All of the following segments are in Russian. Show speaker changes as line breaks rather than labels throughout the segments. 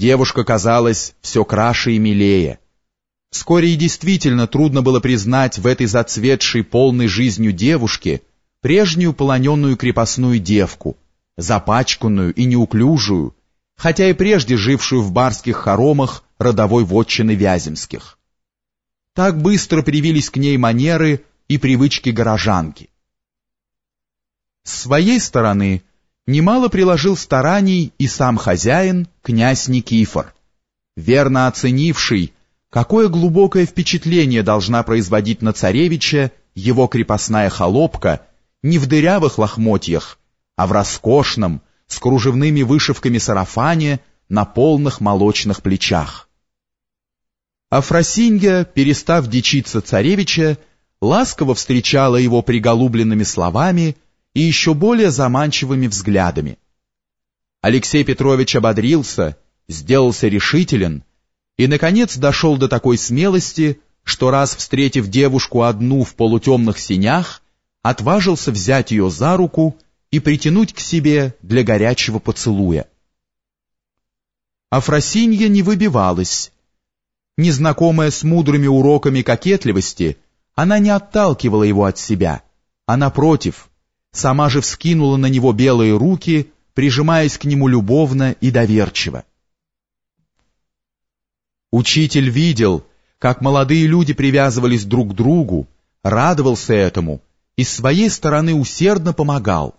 Девушка казалась все краше и милее. Вскоре и действительно трудно было признать в этой зацветшей полной жизнью девушке прежнюю полоненную крепостную девку, запачканную и неуклюжую, хотя и прежде жившую в барских хоромах родовой вотчины Вяземских. Так быстро привились к ней манеры и привычки горожанки. С своей стороны, немало приложил стараний и сам хозяин, князь Никифор, верно оценивший, какое глубокое впечатление должна производить на царевича его крепостная холопка не в дырявых лохмотьях, а в роскошном, с кружевными вышивками сарафане на полных молочных плечах. Афросинья, перестав дичиться царевича, ласково встречала его приголубленными словами и еще более заманчивыми взглядами. Алексей Петрович ободрился, сделался решителен и, наконец, дошел до такой смелости, что раз встретив девушку одну в полутемных синях, отважился взять ее за руку и притянуть к себе для горячего поцелуя. Афросинья не выбивалась. Незнакомая с мудрыми уроками кокетливости, она не отталкивала его от себя, а напротив, сама же вскинула на него белые руки, прижимаясь к нему любовно и доверчиво. Учитель видел, как молодые люди привязывались друг к другу, радовался этому и с своей стороны усердно помогал.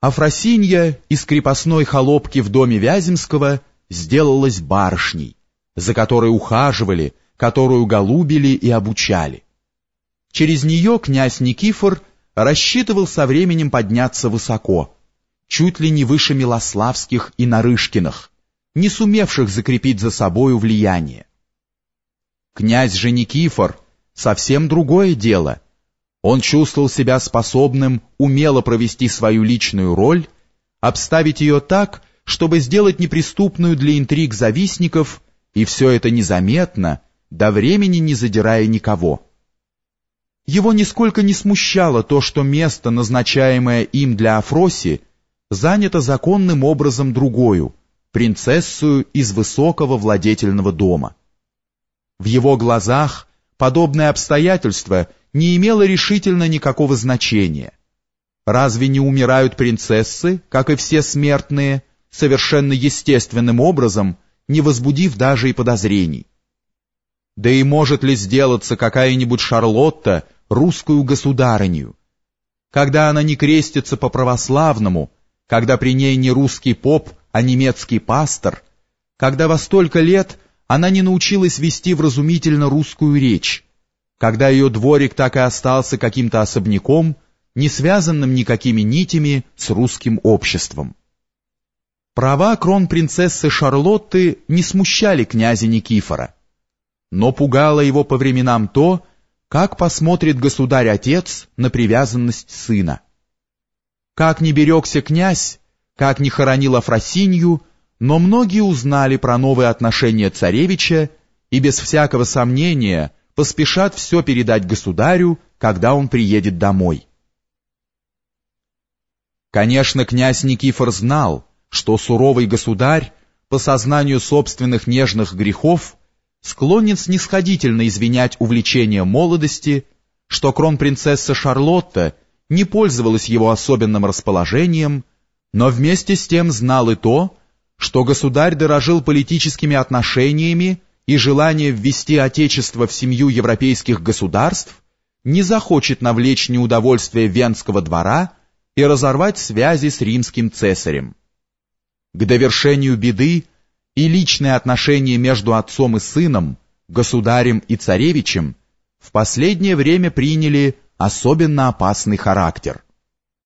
Афросинья из крепостной холопки в доме Вяземского сделалась барышней, за которой ухаживали, которую голубили и обучали. Через нее князь Никифор рассчитывал со временем подняться высоко, чуть ли не выше Милославских и Нарышкиных, не сумевших закрепить за собою влияние. Князь же Никифор — совсем другое дело. Он чувствовал себя способным умело провести свою личную роль, обставить ее так, чтобы сделать неприступную для интриг завистников, и все это незаметно, до времени не задирая никого. Его нисколько не смущало то, что место, назначаемое им для Афроси, занято законным образом другою, принцессою из высокого владетельного дома. В его глазах подобное обстоятельство не имело решительно никакого значения. Разве не умирают принцессы, как и все смертные, совершенно естественным образом, не возбудив даже и подозрений? Да и может ли сделаться какая-нибудь Шарлотта, русскую государыню, когда она не крестится по-православному, когда при ней не русский поп, а немецкий пастор, когда во столько лет она не научилась вести вразумительно русскую речь, когда ее дворик так и остался каким-то особняком, не связанным никакими нитями с русским обществом. Права кронпринцессы Шарлотты не смущали князя Никифора, но пугало его по временам то, как посмотрит государь-отец на привязанность сына? Как не берегся князь, как не хоронил Афросинью, но многие узнали про новые отношения царевича и без всякого сомнения поспешат все передать государю, когда он приедет домой. Конечно, князь Никифор знал, что суровый государь по сознанию собственных нежных грехов склонен снисходительно извинять увлечение молодости, что кронпринцесса Шарлотта не пользовалась его особенным расположением, но вместе с тем знал и то, что государь дорожил политическими отношениями и желание ввести Отечество в семью европейских государств не захочет навлечь неудовольствие Венского двора и разорвать связи с римским цесарем. К довершению беды и личные отношения между отцом и сыном, государем и царевичем в последнее время приняли особенно опасный характер.